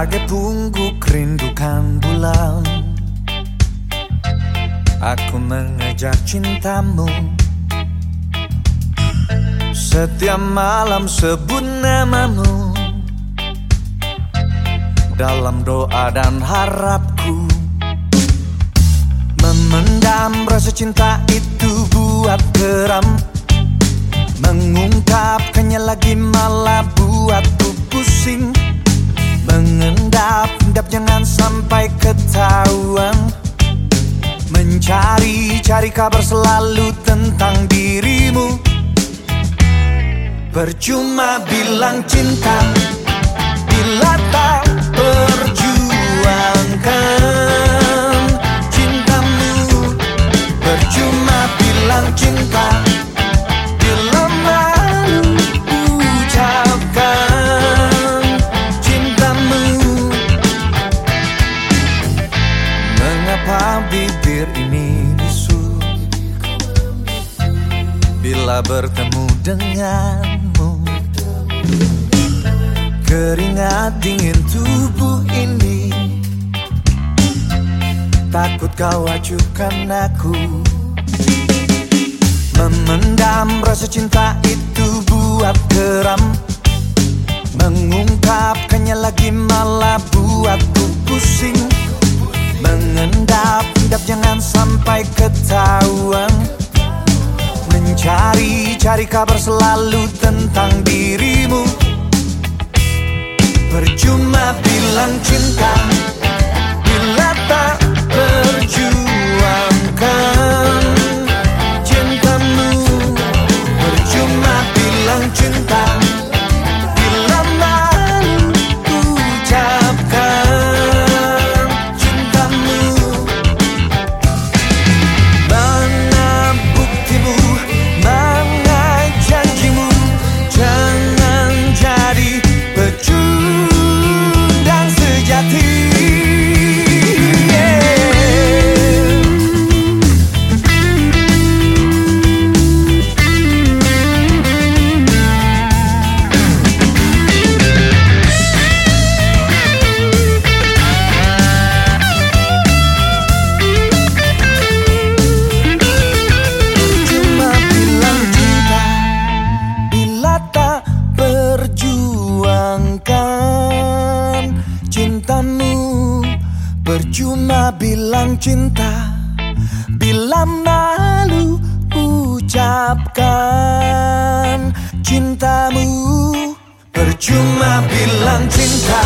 Bagai pungguk rindukan bulan. Aku mengejar cintamu. Setiap malam sebut namamu. Dalam doa dan harapku. Memendam rasa cinta itu buat geram. Mengungkapkannya lagi malah buatku Mencari-cari kabar selalu tentang dirimu. Percuma bilang cinta Bila tak perjuangkan cintamu. Percuma bilang cinta Bila bertemu denganmu Keringat dingin tubuh ini. Takut kau acuhkan aku. Memendam rasa cinta itu buat geram. Mengungkapkannya lagi malah buatku pusing. Mengendap-endap jangan sampai ketahuan Mencari-cari kabar selalu tentang dirimu. Percuma bilang cinta Bila tak perjuangkan. Cintamu Percuma bilang cinta bilang cinta Bila malu ucapkan cintamu. Percuma bilang cinta